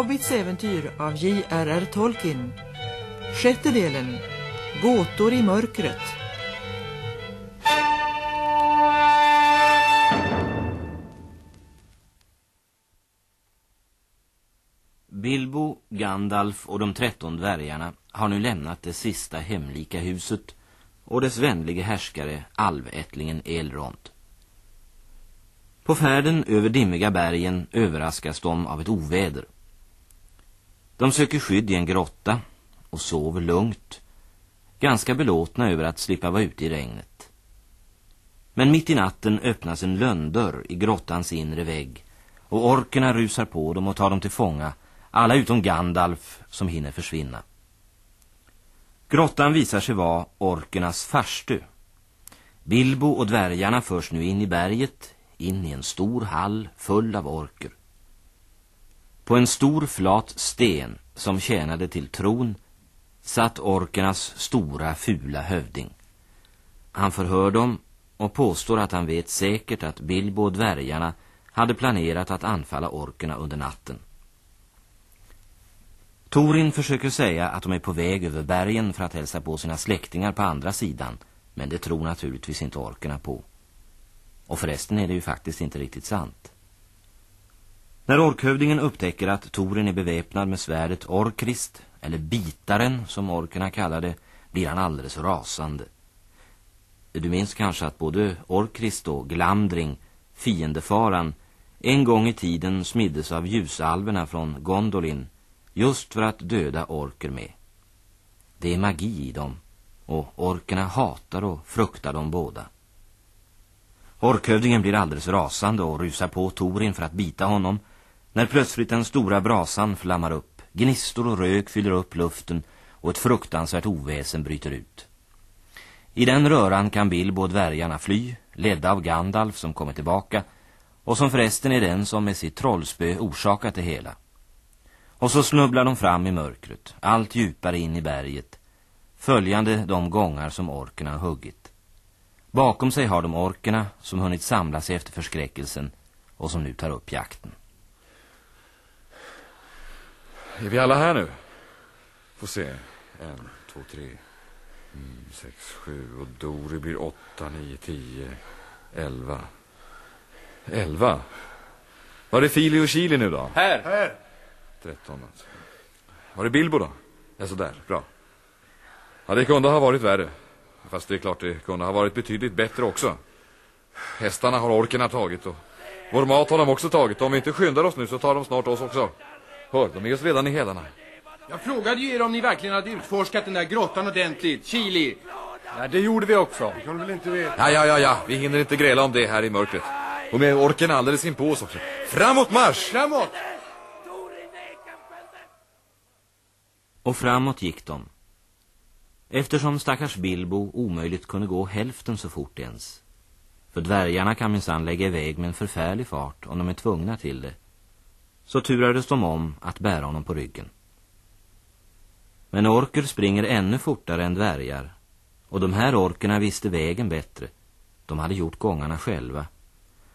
Hobbits äventyr av J.R.R. Tolkien. Sjätte delen, Gåtor i mörkret. Bilbo, Gandalf och de tretton dvärgarna har nu lämnat det sista hemlika huset och dess vänlige härskare, alvättlingen Elrond. På färden över dimmiga bergen överraskas de av ett oväder. De söker skydd i en grotta och sover lugnt, ganska belåtna över att slippa vara ute i regnet. Men mitt i natten öppnas en lönndörr i grottans inre vägg och orkerna rusar på dem och tar dem till fånga, alla utom Gandalf som hinner försvinna. Grottan visar sig vara orkernas farstu. Bilbo och dvärgarna förs nu in i berget, in i en stor hall full av orker. På en stor flat sten som tjänade till tron satt orkernas stora fula hövding. Han förhör dem och påstår att han vet säkert att Bilbo och dvärgarna hade planerat att anfalla orkerna under natten. Torin försöker säga att de är på väg över bergen för att hälsa på sina släktingar på andra sidan, men det tror naturligtvis inte orkerna på. Och förresten är det ju faktiskt inte riktigt sant. När orkhövdingen upptäcker att Torin är beväpnad med svärdet Orkrist, eller bitaren som orkerna kallar det, blir han alldeles rasande. Du minns kanske att både Orkrist och Glamdring, fiendefaran, en gång i tiden smiddes av ljusalverna från Gondolin just för att döda orker med. Det är magi i dem och orkerna hatar och fruktar dem båda. Orkhövdingen blir alldeles rasande och rusar på Torin för att bita honom när plötsligt den stora brasan flammar upp. Gnistor och rök fyller upp luften och ett fruktansvärt oväsen bryter ut. I den röran kan Bilbo och dvärgarna fly, ledda av Gandalf som kommer tillbaka och som förresten är den som med sitt trollspö orsakat det hela. Och så snubblar de fram i mörkret, allt djupare in i berget, följande de gångar som orkerna har huggit. Bakom sig har de orkerna som hunnit samla sig efter förskräckelsen och som nu tar upp jakten. Är vi alla här nu? Får se. En, två, tre. Mm, sex, sju. Och Dori blir åtta, nio, tio. Elva. Elva? Var är Fili och Chili nu då? Här! Här! 13 alltså. Var är Bilbo då? Ja, sådär, bra. Ja, det kunde ha varit värre. Fast det är klart det kunde ha varit betydligt bättre också. Hästarna har orkerna tagit och vår mat har de också tagit. Om vi inte skyndar oss nu så tar de snart oss också. Hör, de är oss redan i hälarna. Jag frågade ju er om ni verkligen hade utforskat den där grottan ordentligt. Chili. Ja, det gjorde vi också. Det kan väl inte veta. Ja, ja, ja, ja. Vi hinner inte gräla om det här i mörkret. Och med orken alldeles in på oss också. Framåt marsch! Framåt! Och framåt gick de. Eftersom stackars Bilbo omöjligt kunde gå hälften så fort ens. För dvärgarna kan minsann lägga iväg med en förfärlig fart om de är tvungna till det. Så turades de om att bära honom på ryggen. Men orker springer ännu fortare än dvärgar. Och de här orkerna visste vägen bättre. De hade gjort gångarna själva.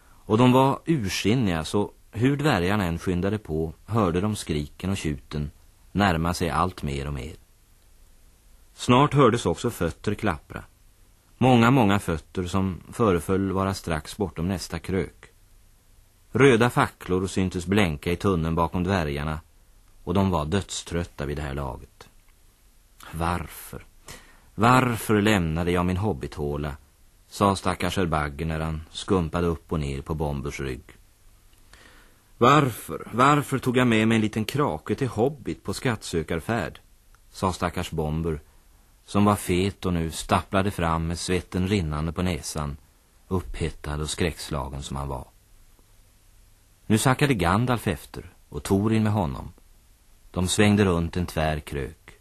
Och de var ursinniga så hur dvärgarna än skyndade på hörde de skriken och tjuten närma sig allt mer och mer. Snart hördes också fötter klappra. Många, många fötter som föreföll vara strax bortom nästa krök. Röda facklor syntes blänka i tunneln bakom dvärgarna och de var dödströtta vid det här laget. Varför? Varför lämnade jag min hobbithåla? sa stackars Erbagge när han skumpade upp och ner på Bombers rygg. Varför, varför tog jag med mig en liten krake till Hobbit på skattsökarfärd? sa stackars Bomber, som var fet och nu stapplade fram med svetten rinnande på näsan, upphettad och skräckslagen som han var. Nu sackade Gandalf efter och Torin med honom. De svängde runt en tvär krök.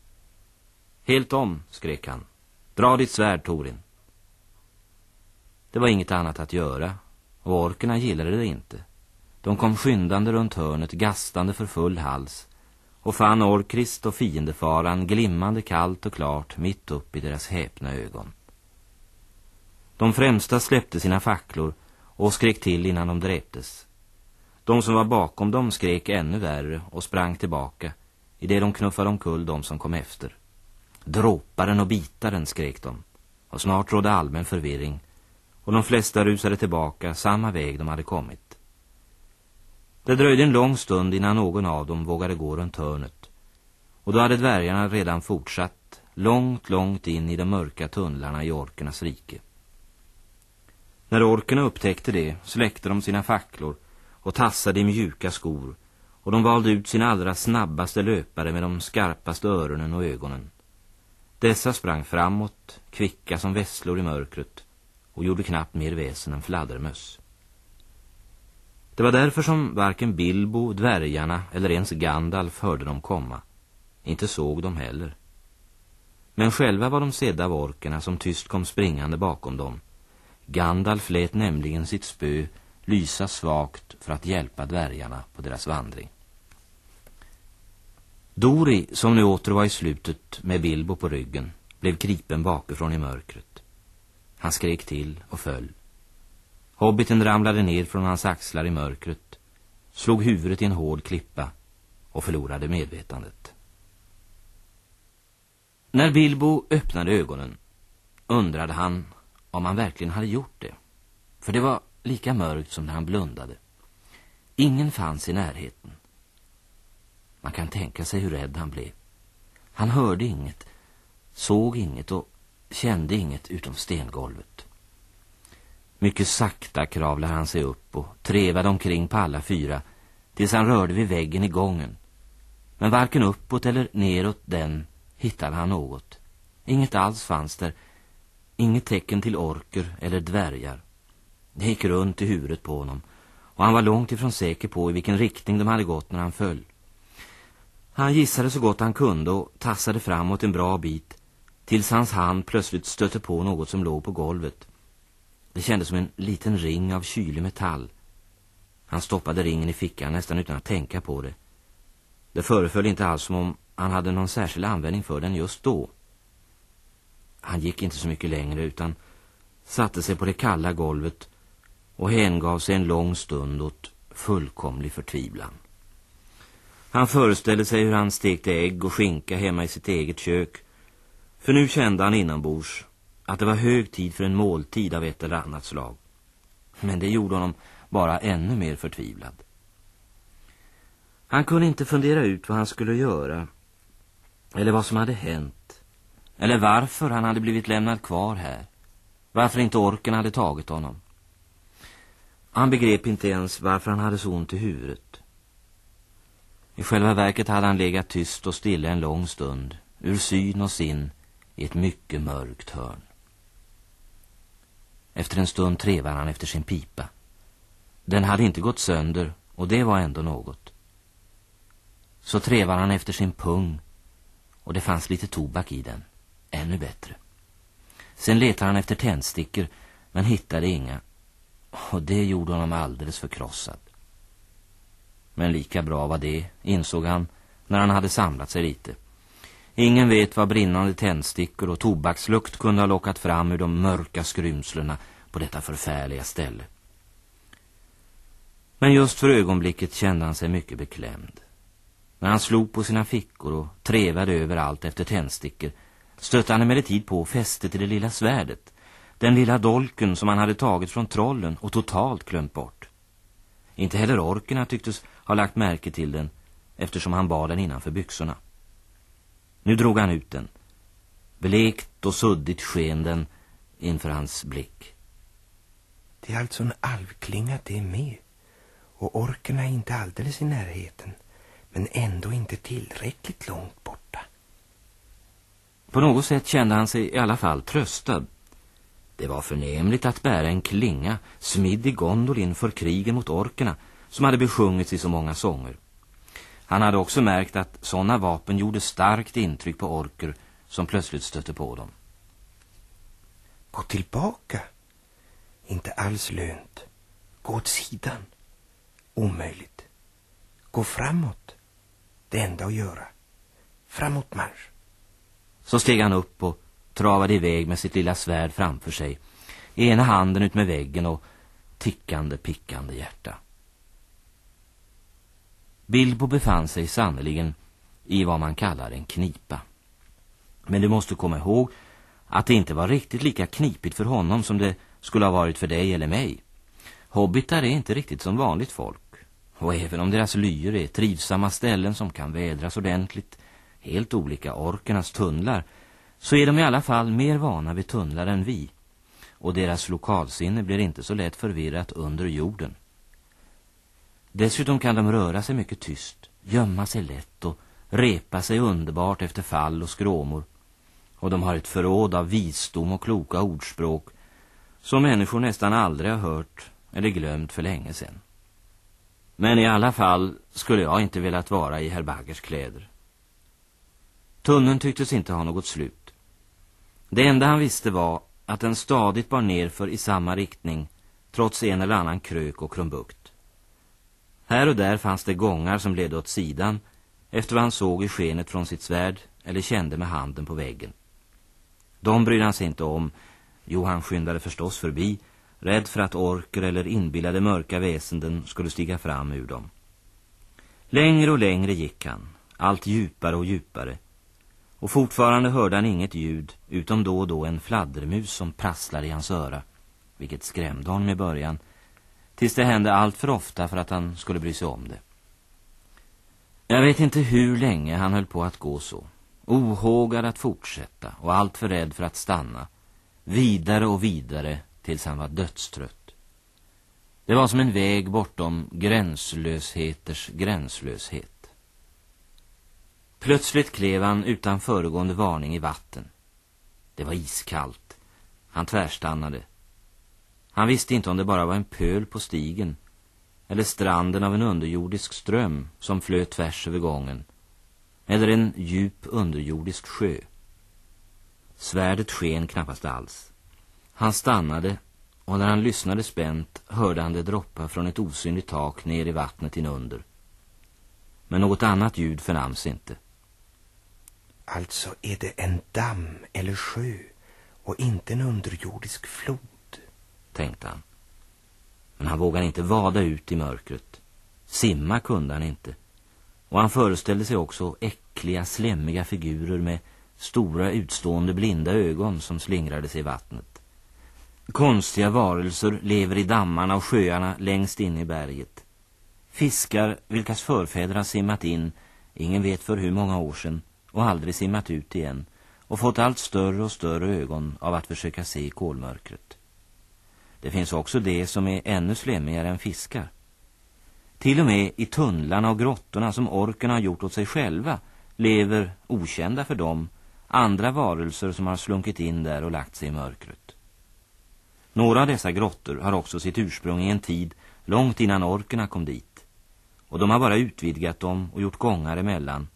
Helt om, skrek han. Dra ditt svärd, Torin. Det var inget annat att göra och orkerna gillade det inte. De kom skyndande runt hörnet, gastande för full hals och fann Orkrist och fiendefaran glimmande kallt och klart mitt upp i deras häpna ögon. De främsta släppte sina facklor och skrek till innan de dräptes. De som var bakom dem skrek ännu värre och sprang tillbaka i det de knuffade omkull de som kom efter. Dråparen och bitaren skrek de och snart rådde allmän förvirring och de flesta rusade tillbaka samma väg de hade kommit. Det dröjde en lång stund innan någon av dem vågade gå runt hörnet och då hade dvärgarna redan fortsatt långt, långt in i de mörka tunnlarna i orkernas rike. När orkerna upptäckte det släckte de sina facklor och tassade i mjuka skor och de valde ut sin allra snabbaste löpare med de skarpaste öronen och ögonen. Dessa sprang framåt, kvicka som vässlor i mörkret och gjorde knappt mer väsen än fladdermöss. Det var därför som varken Bilbo, dvärgarna eller ens Gandalf hörde dem komma. Inte såg de heller. Men själva var de sedda av som tyst kom springande bakom dem. Gandalf lät nämligen sitt spö lysa svagt för att hjälpa dvärgarna på deras vandring. Dori, som nu åter var i slutet med Bilbo på ryggen, blev gripen bakifrån i mörkret. Han skrek till och föll. Hobbiten ramlade ner från hans axlar i mörkret, slog huvudet i en hård klippa och förlorade medvetandet. När Bilbo öppnade ögonen undrade han om han verkligen hade gjort det. För det var lika mörkt som när han blundade. Ingen fanns i närheten. Man kan tänka sig hur rädd han blev. Han hörde inget, såg inget och kände inget utom stengolvet. Mycket sakta kravlade han sig upp och trevade omkring på alla fyra tills han rörde vid väggen i gången. Men varken uppåt eller neråt den hittade han något. Inget alls fanns där. Inget tecken till orker eller dvärgar. Det gick runt i huvudet på honom och han var långt ifrån säker på i vilken riktning de hade gått när han föll. Han gissade så gott han kunde och tassade framåt en bra bit tills hans hand plötsligt stötte på något som låg på golvet. Det kändes som en liten ring av kylig metall. Han stoppade ringen i fickan nästan utan att tänka på det. Det föreföll inte alls som om han hade någon särskild användning för den just då. Han gick inte så mycket längre utan satte sig på det kalla golvet och hängav sig en lång stund åt fullkomlig förtvivlan. Han föreställde sig hur han stekte ägg och skinka hemma i sitt eget kök. För nu kände han inombords att det var hög tid för en måltid av ett eller annat slag. Men det gjorde honom bara ännu mer förtvivlad. Han kunde inte fundera ut vad han skulle göra. Eller vad som hade hänt. Eller varför han hade blivit lämnad kvar här. Varför inte orken hade tagit honom. Han begrep inte ens varför han hade så ont i huvudet. I själva verket hade han legat tyst och stilla en lång stund, ur syn och sin, i ett mycket mörkt hörn. Efter en stund trevade han efter sin pipa. Den hade inte gått sönder och det var ändå något. Så trevade han efter sin pung och det fanns lite tobak i den. Ännu bättre. Sen letade han efter tändstickor men hittade inga och det gjorde honom alldeles förkrossad. Men lika bra var det, insåg han, när han hade samlat sig lite. Ingen vet vad brinnande tändstickor och tobakslukt kunde ha lockat fram ur de mörka skrymslena på detta förfärliga ställe. Men just för ögonblicket kände han sig mycket beklämd. När han slog på sina fickor och trevade överallt efter tändstickor stötte han emellertid på fästet i det lilla svärdet. Den lilla dolken som han hade tagit från trollen och totalt glömt bort. Inte heller orkerna tycktes ha lagt märke till den eftersom han bar den innanför byxorna. Nu drog han ut den. Blekt och suddigt sken den inför hans blick. Det är alltså en alvklinga det med. Och orkerna är inte alldeles i närheten. Men ändå inte tillräckligt långt borta. På något sätt kände han sig i alla fall tröstad. Det var förnämligt att bära en klinga smidd i Gondolin för krigen mot orkerna som hade besjungits i så många sånger. Han hade också märkt att sådana vapen gjorde starkt intryck på orker som plötsligt stötte på dem. Gå tillbaka. Inte alls lönt. Gå åt sidan. Omöjligt. Gå framåt. Det enda att göra. Framåt marsch. Så steg han upp och travade iväg med sitt lilla svärd framför sig. Ena handen ut med väggen och tickande, pickande hjärta. Bilbo befann sig sannoliken i vad man kallar en knipa. Men du måste komma ihåg att det inte var riktigt lika knipigt för honom som det skulle ha varit för dig eller mig. Hobbitar är inte riktigt som vanligt folk. Och även om deras lyer är trivsamma ställen som kan vädras ordentligt, helt olika orkernas tunnlar, så är de i alla fall mer vana vid tunnlar än vi. Och deras lokalsinne blir inte så lätt förvirrat under jorden. Dessutom kan de röra sig mycket tyst, gömma sig lätt och repa sig underbart efter fall och skråmor. Och de har ett förråd av visdom och kloka ordspråk som människor nästan aldrig har hört eller glömt för länge sedan. Men i alla fall skulle jag inte velat vara i herr Baggers kläder. Tunneln tycktes inte ha något slut. Det enda han visste var att den stadigt bar nerför i samma riktning trots en eller annan krök och krumbukt. Här och där fanns det gångar som ledde åt sidan efter vad han såg i skenet från sitt svärd eller kände med handen på väggen. De brydde han sig inte om. Jo, han skyndade förstås förbi, rädd för att orker eller inbillade mörka väsenden skulle stiga fram ur dem. Längre och längre gick han, allt djupare och djupare. Och fortfarande hörde han inget ljud, utom då och då en fladdermus som prasslade i hans öra, vilket skrämde honom i början, tills det hände allt för ofta för att han skulle bry sig om det. Jag vet inte hur länge han höll på att gå så. Ohågad att fortsätta och allt för rädd för att stanna. Vidare och vidare tills han var dödstrött. Det var som en väg bortom gränslösheters gränslöshet. Plötsligt klev han utan föregående varning i vatten. Det var iskallt. Han tvärstannade. Han visste inte om det bara var en pöl på stigen eller stranden av en underjordisk ström som flöt tvärs över gången eller en djup underjordisk sjö. Svärdet sken knappast alls. Han stannade och när han lyssnade spänt hörde han det droppa från ett osynligt tak ner i vattnet inunder. Men något annat ljud förnams inte. Alltså är det en damm eller sjö och inte en underjordisk flod, tänkte han. Men han vågade inte vada ut i mörkret. Simma kunde han inte. Och han föreställde sig också äckliga, slemmiga figurer med stora utstående blinda ögon som slingrade sig i vattnet. Konstiga varelser lever i dammarna och sjöarna längst in i berget. Fiskar vilkas förfäder har simmat in, ingen vet för hur många år sedan, och aldrig simmat ut igen och fått allt större och större ögon av att försöka se i kolmörkret. Det finns också det som är ännu slemmigare än fiskar. Till och med i tunnlarna och grottorna som orkerna har gjort åt sig själva lever, okända för dem, andra varelser som har slunkit in där och lagt sig i mörkret. Några av dessa grottor har också sitt ursprung i en tid långt innan orkerna kom dit. Och de har bara utvidgat dem och gjort gångar emellan.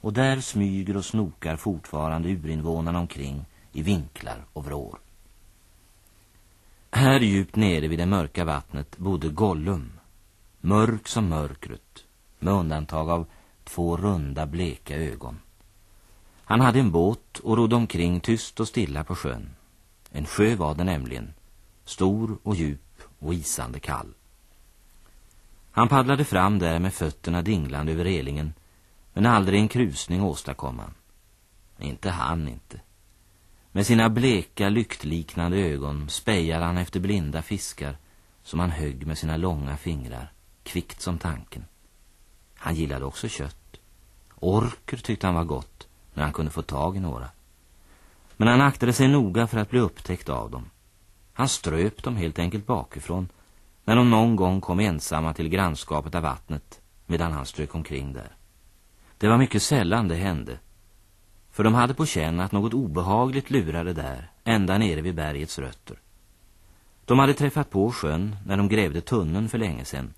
Och där smyger och snokar fortfarande urinvånarna omkring i vinklar och vrår. Här djupt nere vid det mörka vattnet bodde Gollum. Mörk som mörkret, med undantag av två runda bleka ögon. Han hade en båt och rodde omkring tyst och stilla på sjön. En sjö var det nämligen, stor och djup och isande kall. Han paddlade fram där med fötterna dinglande över relingen, men aldrig en krusning åstadkom han. Inte han inte. Med sina bleka, lyktliknande ögon spejade han efter blinda fiskar som han högg med sina långa fingrar, kvickt som tanken. Han gillade också kött. Orker tyckte han var gott när han kunde få tag i några. Men han aktade sig noga för att bli upptäckt av dem. Han ströp dem helt enkelt bakifrån när de någon gång kom ensamma till grannskapet av vattnet medan han strök omkring där. Det var mycket sällan det hände för de hade på känn att något obehagligt lurade där, ända nere vid bergets rötter. De hade träffat på sjön när de grävde tunneln för länge sedan.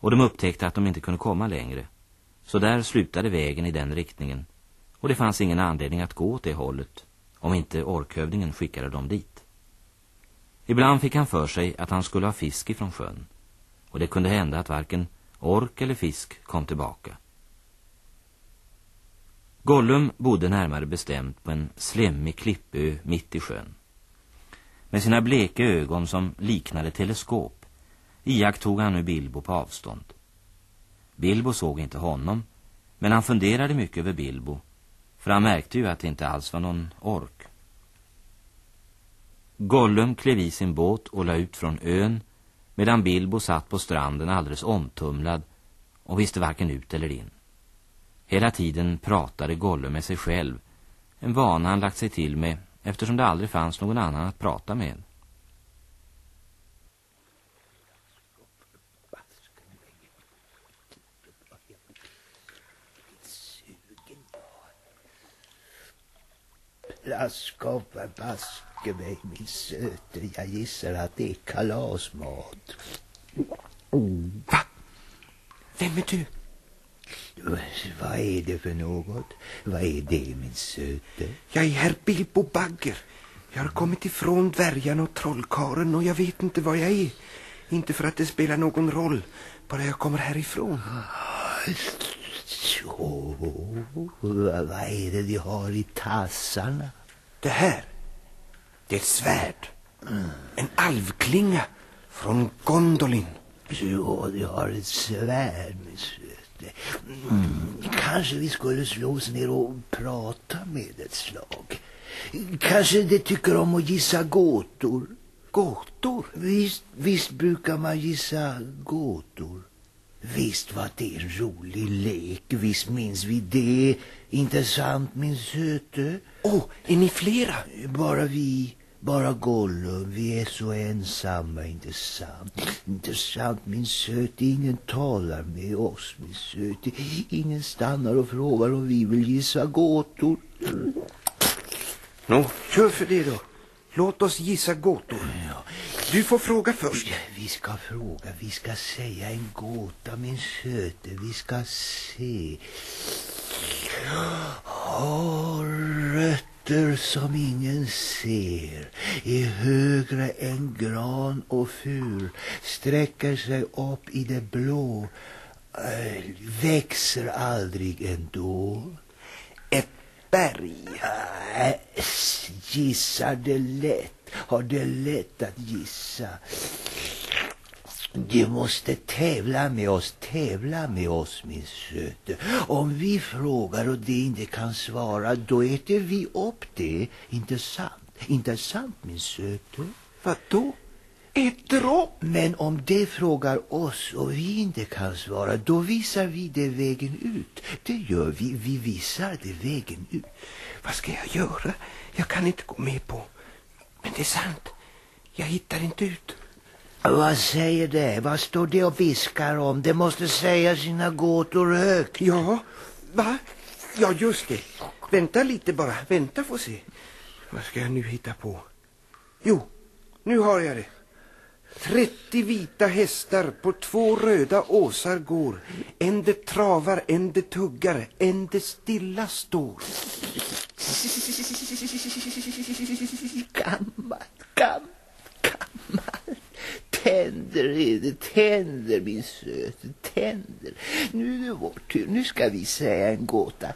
Och de upptäckte att de inte kunde komma längre. Så där slutade vägen i den riktningen. Och det fanns ingen anledning att gå åt det hållet, om inte orkhövdingen skickade dem dit. Ibland fick han för sig att han skulle ha fisk ifrån sjön. Och det kunde hända att varken ork eller fisk kom tillbaka. Gollum bodde närmare bestämt på en slemmig klippö mitt i sjön. Med sina bleka ögon som liknade teleskop iakttog han nu Bilbo på avstånd. Bilbo såg inte honom, men han funderade mycket över Bilbo, för han märkte ju att det inte alls var någon ork. Gollum klev i sin båt och la ut från ön, medan Bilbo satt på stranden alldeles omtumlad och visste varken ut eller in. Hela tiden pratade Gollum med sig själv, en vana han lagt sig till med eftersom det aldrig fanns någon annan att prata med. Plask av baske mig min söte. Jag gissar att det är kalasmat. Va? Vem är du? Vad är det för något? Vad är det min söte? Jag är herr Bilbo Bagger. Jag har kommit ifrån dvärgarna och trollkaren och jag vet inte vad jag är. Inte för att det spelar någon roll, bara jag kommer härifrån. Så, vad är det de har i tassarna? Det här, det är ett svärd. En alvklinga från Gondolin. Så, de har ett svärd min söte. Mm. Kanske vi skulle slå oss ner och prata med ett slag. Kanske de tycker om att gissa gåtor. Gåtor? Visst, visst brukar man gissa gåtor. Visst var det en rolig lek, visst minns vi det. Inte sant min söte? Åh, oh, är ni flera? Bara vi, bara Gollum, vi är så ensamma, inte sant? Inte sant min söte, ingen talar med oss min söte. Ingen stannar och frågar om vi vill gissa gåtor. Nå, kör för det då. Låt oss gissa gåtor. Ja. Du får fråga först. Vi ska fråga, vi ska säga en gåta min söte, vi ska se. Har rötter som ingen ser, är högre än gran och fur, sträcker sig upp i det blå, eh, växer aldrig ändå. Ett berg. Gissar det lätt, har det lätt att gissa. Du måste tävla med oss, tävla med oss min söte. Om vi frågar och det inte kan svara, då äter vi upp det. Inte sant? Inte sant min söte? Vad då? Äter upp? Men om det frågar oss och vi inte kan svara, då visar vi det vägen ut. Det gör vi, vi visar det vägen ut. Vad ska jag göra? Jag kan inte gå med på. Men det är sant. Jag hittar inte ut. Vad säger det? Vad står det och viskar om? Det måste säga sina gåtor högt. Ja, va? Ja, just det. Vänta lite bara. Vänta får se. Vad ska jag nu hitta på? Jo, nu har jag det. 30 vita hästar på två röda åsar går. En det travar, en det tuggar, en det stilla står. Gammalt, gammalt. Tänder är det, tänder min söte, tänder. Nu är det vår tur, nu ska vi säga en gåta.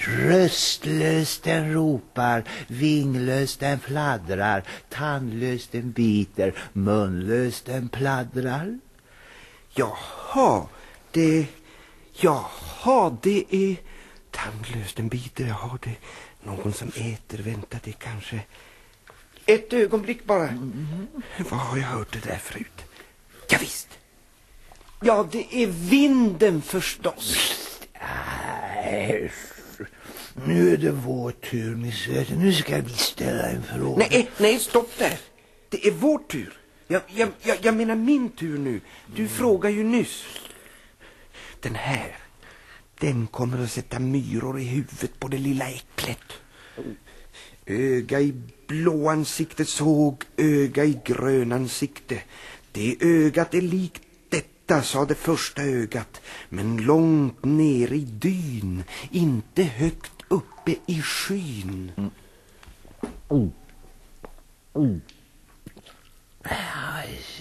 Röstlöst den ropar, vinglöst den fladdrar, tandlöst den biter, munlöst den pladdrar. Jaha, det... Jaha, det är... Tandlöst den biter, jaha, det någon som äter. Vänta, det kanske... Ett ögonblick bara. Mm. Vad har jag hört det där förut? Ja, visst. Ja, det är vinden förstås. Äsch. Nu är det vår tur, min söte. Nu ska vi ställa en fråga. Nej, nej, stopp där. Det är vår tur. Jag, jag, jag, jag menar min tur nu. Du mm. frågar ju nyss. Den här, den kommer att sätta myror i huvudet på det lilla äcklet. Öga i blå ansikte såg öga i grön ansikte. Det ögat är likt detta, sa det första ögat, men långt ner i dyn, inte högt uppe i skyn. Mm. Mm. Mm.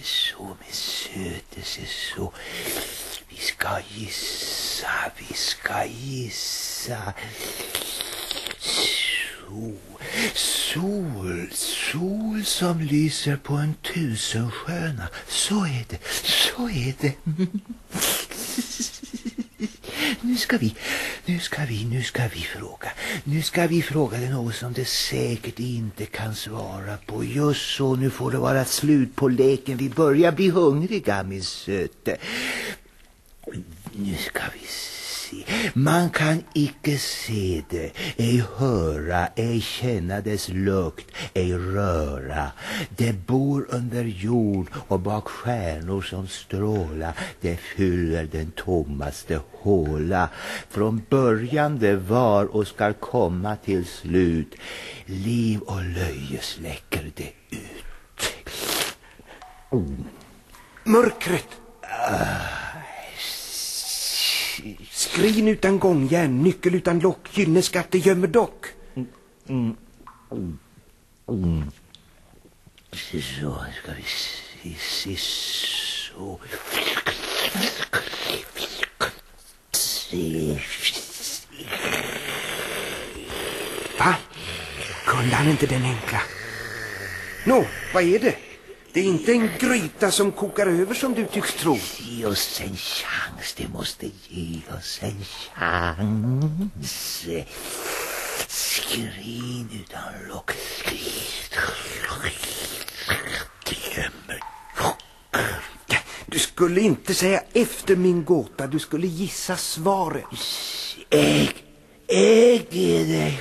så min sötelse, så. Vi ska gissa, vi ska gissa. Sol, sol som lyser på en tusensköna. Så är det, så är det. Nu ska vi, nu ska vi, nu ska vi fråga. Nu ska vi fråga det något som det säkert inte kan svara på. Just så, nu får det vara slut på leken. Vi börjar bli hungriga, min söte. Nu ska vi se. Man kan icke se det, ej höra, ej känna dess lukt, ej röra. Det bor under jord och bak stjärnor som stråla. Det fyller den tommaste håla. Från början det var och skall komma till slut. Liv och löje släcker det ut. Mörkret! Skrin utan gångjärn, nyckel utan lock, gyllene skatter gömmer dock. Så ska vi se, se så. Se. Va? Kunde han inte den enkla? Nå, vad är det? Det är inte en gryta som kokar över som du tycks tro. Ge oss en chans, det måste ge oss en chans. Skrin utan lock. Du skulle inte säga efter min gåta, du skulle gissa svaret. Ägg, ägg är det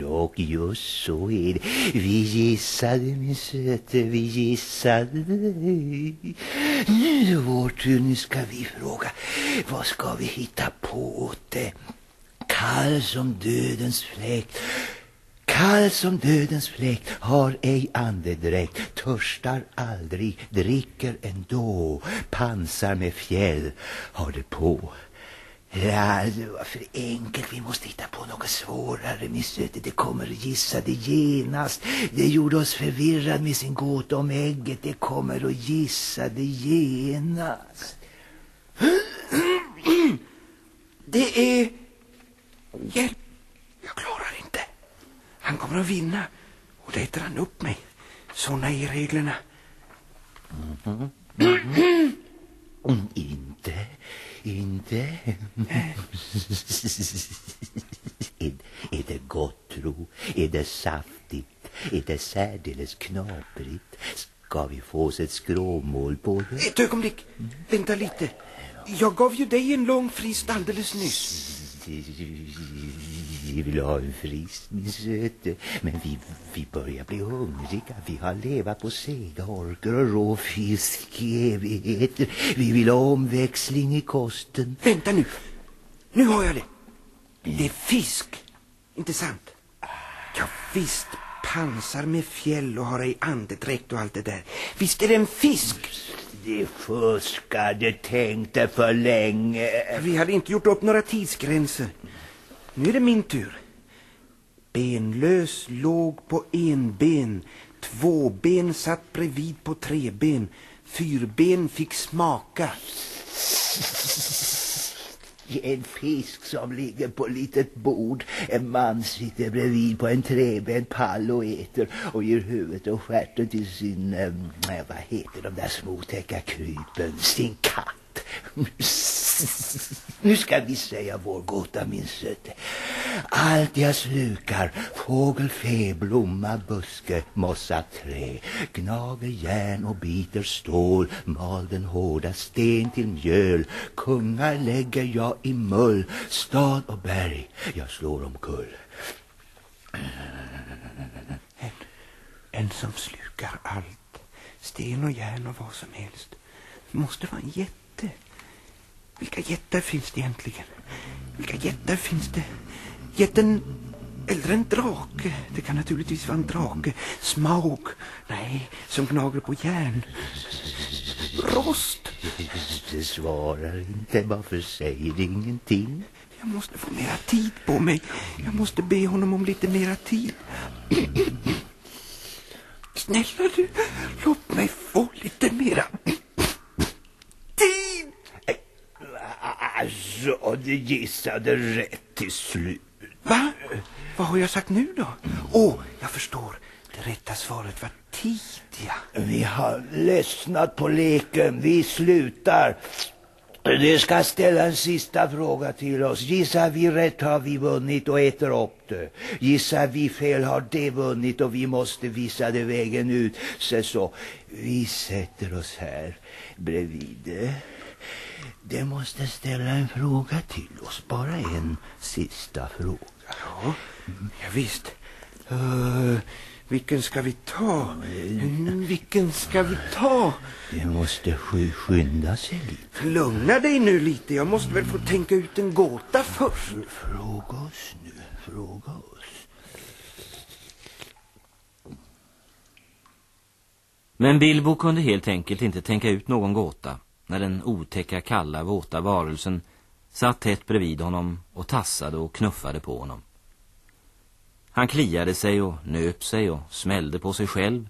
lock, just så är det. Vi gissade min söte, vi gissade. Nu är det vår tur, nu ska vi fråga. Vad ska vi hitta på åt det? Kall som dödens fläkt. Kall som dödens fläkt, har ej andedräkt, törstar aldrig, dricker ändå, pansar med fjäll har det på. Ja, det var för enkelt. Vi måste hitta på något svårare, min söte. Det kommer att gissa det genast. Det gjorde oss förvirrad med sin gåta om ägget. Det kommer att gissa det genast. Det är... Hjälp! Jag klarar. Han kommer att vinna. Och det äter han upp mig. Såna är reglerna. Mm, Inte, inte. är, är det gott, tro? Är det saftigt? Är det särdeles knaprigt? Ska vi få oss ett skråmål på det? Ett ögonblick. Vänta lite. Jag gav ju dig en lång frist alldeles nyss. Vi vill ha en frist, min söte. Men vi, vi börjar bli hungriga. Vi har levat på sega orker och rå fisk i evigheter. Vi vill ha omväxling i kosten. Vänta nu. Nu har jag det. Det är fisk. Inte sant? Ja, visst. Pansar med fjäll och har ej andedräkt och allt det där. Visst är det en fisk. Det fuskade tänkte för länge. Vi hade inte gjort upp några tidsgränser. Nu är det min tur. Benlös låg på en ben. Tvåben satt bredvid på treben. Fyrben fick smaka. En fisk som ligger på litet bord. En man sitter bredvid på en träbent pall och äter och ger huvudet och stjärten till sin, eh, vad heter de där små täcka krypen, sin katt. Nu ska vi säga vår gåta, min söte. Allt jag slukar, fågel, fe, blomma, buske, mossa, trä, gnager järn och biter stål, mal den hårda sten till mjöl, kungar lägger jag i mull, stad och berg jag slår omkull. En, en som slukar allt. Sten och järn och vad som helst. Det måste vara en jätte. Vilka jättar finns det egentligen? Vilka jättar finns det? Jätten eller en drake. Det kan naturligtvis vara en drake. Smaug. Nej, som gnager på järn. Rost. Det svarar inte, varför säger det ingenting? Jag måste få mera tid på mig. Jag måste be honom om lite mera tid. Snälla du, låt mig få lite mera tid. Alltså, det inte gissade rätt till slut. Va? Vad har jag sagt nu då? Åh, jag förstår. Det rätta svaret var tidiga. Vi har ledsnat på leken. Vi slutar. Du ska ställa en sista fråga till oss. Gissar vi rätt har vi vunnit och äter upp det. Gissar vi fel har det vunnit och vi måste visa det vägen ut. Så, så. Vi sätter oss här bredvid. Det måste ställa en fråga till oss. Bara en sista fråga. Ja, ja visst. Uh, vilken ska vi ta? Mm, vilken ska vi ta? Det måste sk skynda sig lite. Lugna dig nu lite. Jag måste väl få tänka ut en gåta först. Fråga oss nu. Fråga oss. Men Bilbo kunde helt enkelt inte tänka ut någon gåta när den otäcka kalla våta varelsen satt tätt bredvid honom och tassade och knuffade på honom. Han kliade sig och nöp sig och smällde på sig själv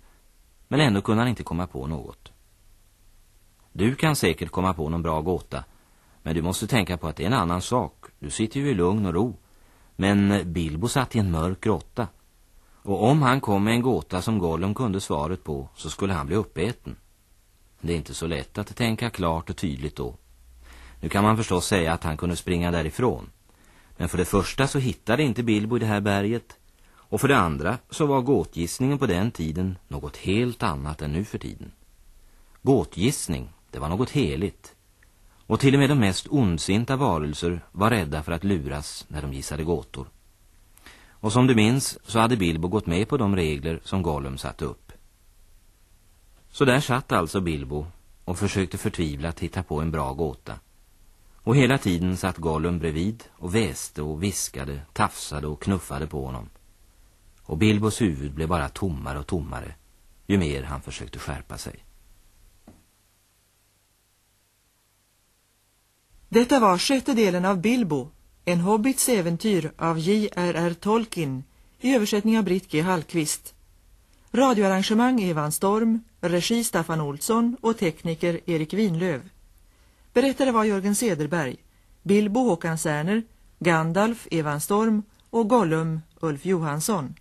men ändå kunde han inte komma på något. Du kan säkert komma på någon bra gåta men du måste tänka på att det är en annan sak. Du sitter ju i lugn och ro. Men Bilbo satt i en mörk grotta. Och om han kom med en gåta som Gollum kunde svaret på så skulle han bli uppäten. Det är inte så lätt att tänka klart och tydligt då. Nu kan man förstås säga att han kunde springa därifrån. Men för det första så hittade inte Bilbo i det här berget. Och för det andra så var gåtgissningen på den tiden något helt annat än nu för tiden. Gåtgissning, det var något heligt. Och till och med de mest ondsinta varelser var rädda för att luras när de gissade gåtor. Och som du minns så hade Bilbo gått med på de regler som Gollum satte upp. Så där satt alltså Bilbo och försökte förtvivlat hitta på en bra gåta. Och hela tiden satt Gollum bredvid och väste och viskade, tafsade och knuffade på honom. Och Bilbos huvud blev bara tommare och tommare ju mer han försökte skärpa sig. Detta var sjätte delen av Bilbo, en hobbits äventyr av J.R.R. Tolkien i översättning av Britt G. Hallqvist. Radioarrangemang Evan Storm, regi Staffan Olsson och tekniker Erik Winlöv. Berättare var Jörgen Sederberg, Bilbo Håkan Särner, Gandalf Evan Storm och Gollum Ulf Johansson.